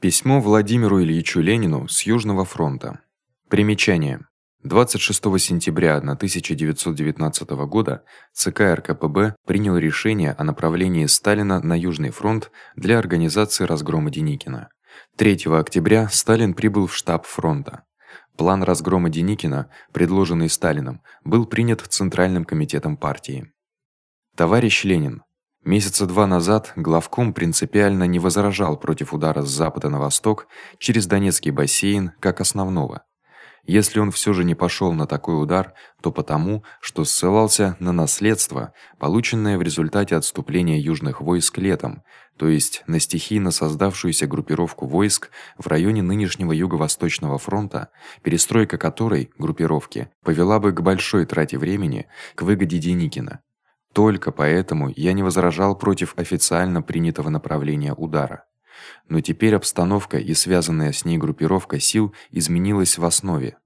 Письмо Владимиру Ильичу Ленину с Южного фронта. Примечание. 26 сентября 1919 года ЦК РКПБ принял решение о направлении Сталина на Южный фронт для организации разгрома Деникина. 3 октября Сталин прибыл в штаб фронта. План разгрома Деникина, предложенный Сталиным, был принят Центральным комитетом партии. Товарищ Ленин, Месяца два назад главком принципиально не возражал против удара с запада на восток через Донецкий бассейн как основного. Если он всё же не пошёл на такой удар, то потому, что ссылался на наследство, полученное в результате отступления южных войск летом, то есть на стихийно создавшуюся группировку войск в районе нынешнего юго-восточного фронта, перестройка которой группировки повела бы к большой трате времени, к выгоде Деникина. Только поэтому я не возражал против официально принятого направления удара. Но теперь обстановка и связанная с ней группировка сил изменилась в основе.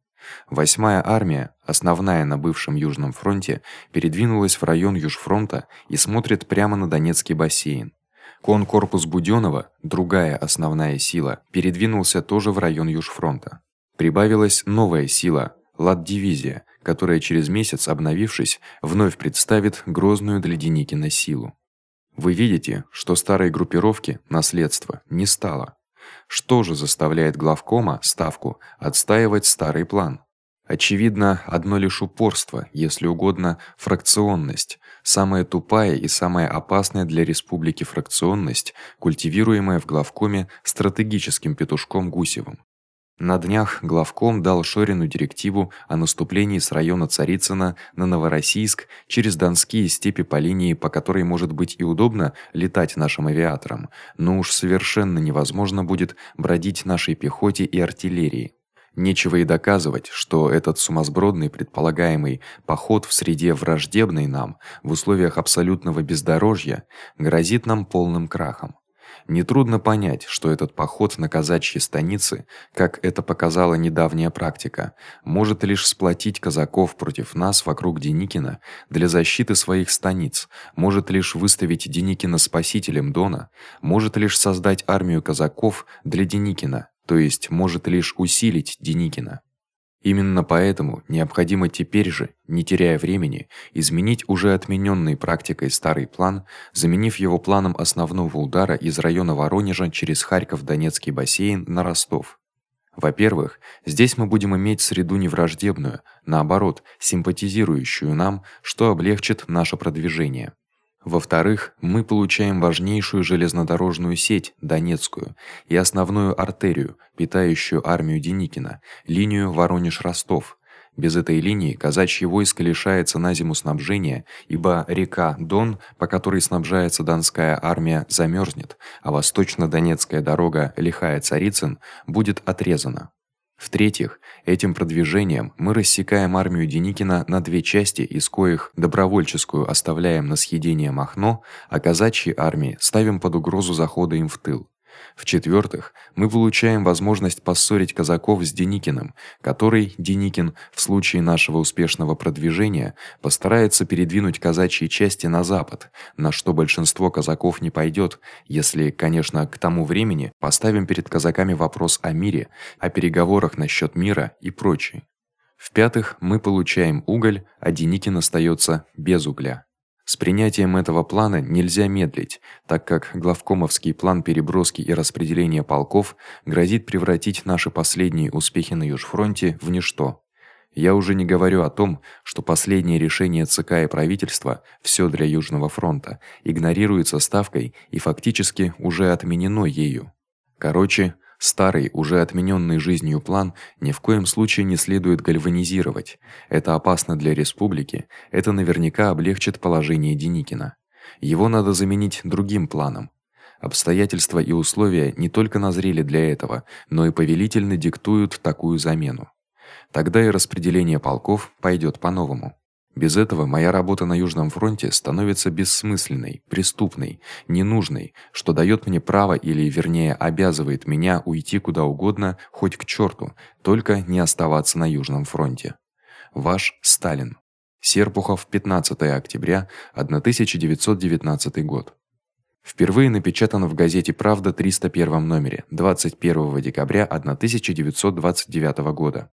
Восьмая армия, основная на бывшем Южном фронте, передвинулась в район Южфронта и смотрит прямо на Донецкий бассейн. Конкорпус Будённого, другая основная сила, передвинулся тоже в район Южфронта. Прибавилась новая сила Лат-дивизия, которая через месяц, обновившись, вновь представит грозную для Деникина силу. Вы видите, что старой группировки наследство не стало. Что же заставляет главкома ставку отстаивать старый план? Очевидно, одно лишь упорство, если угодно, фракционность, самая тупая и самая опасная для республики фракционность, культивируемая в главкоме стратегическим петушком Гусевым. На днях главком дал Шорину директиву о наступлении с района Царицына на Новороссийск через Донские степи по линии, по которой может быть и удобно летать нашим авиаторам, но уж совершенно невозможно будет бродить нашей пехоте и артиллерии. Нечего и доказывать, что этот сумасбродный предполагаемый поход в среде враждебной нам, в условиях абсолютного бездорожья, грозит нам полным крахом. Не трудно понять, что этот поход на казачьи станицы, как это показала недавняя практика, может лишь сплотить казаков против нас вокруг Деникина для защиты своих станиц, может лишь выставить Деникина спасителем Дона, может лишь создать армию казаков для Деникина, то есть может лишь усилить Деникина. Именно поэтому необходимо теперь же, не теряя времени, изменить уже отменённый практикой старый план, заменив его планом основного удара из района Воронежа через Харьков-Донецкий бассейн на Ростов. Во-первых, здесь мы будем иметь среду не враждебную, наоборот, симпатизирующую нам, что облегчит наше продвижение. Во-вторых, мы получаем важнейшую железнодорожную сеть Донецкую и основную артерию, питающую армию Деникина, линию Воронеж-Ростов. Без этой линии казачье войско лишается на зиму снабжения, ибо река Дон, по которой снабжается Донская армия, замёрзнет, а восточно-донецкая дорога Лихая-Царицын будет отрезана. В-третьих, этим продвижением мы рассекаем армию Деникина на две части, из коих добровольческую оставляем на съедение Махно, а казачьи армии ставим под угрозу захода им в тыл. В-четвертых, мы получаем возможность поссорить казаков с Деникиным, который Деникин в случае нашего успешного продвижения постарается передвинуть казачьи части на запад, на что большинство казаков не пойдёт, если, конечно, к тому времени поставим перед казаками вопрос о мире, о переговорах насчёт мира и прочее. В-пятых, мы получаем уголь, а Деникин остаётся без угля. С принятием этого плана нельзя медлить, так как главкомовский план переброски и распределения полков грозит превратить наши последние успехи на Южфронте в ничто. Я уже не говорю о том, что последнее решение ЦК и правительства всё для Южного фронта игнорируется ставкой и фактически уже отменено ею. Короче, Старый, уже отменённый жизнью план ни в коем случае не следует гальванизировать. Это опасно для республики, это наверняка облегчит положение Деникина. Его надо заменить другим планом. Обстоятельства и условия не только назрели для этого, но и повелительно диктуют такую замену. Тогда и распределение полков пойдёт по-новому. Без этого моя работа на Южном фронте становится бессмысленной, преступной, ненужной, что даёт мне право или вернее обязывает меня уйти куда угодно, хоть к чёрту, только не оставаться на Южном фронте. Ваш Сталин. Серпухов, 15 октября 1919 год. Впервые напечатан в газете Правда 301 номере 21 декабря 1929 года.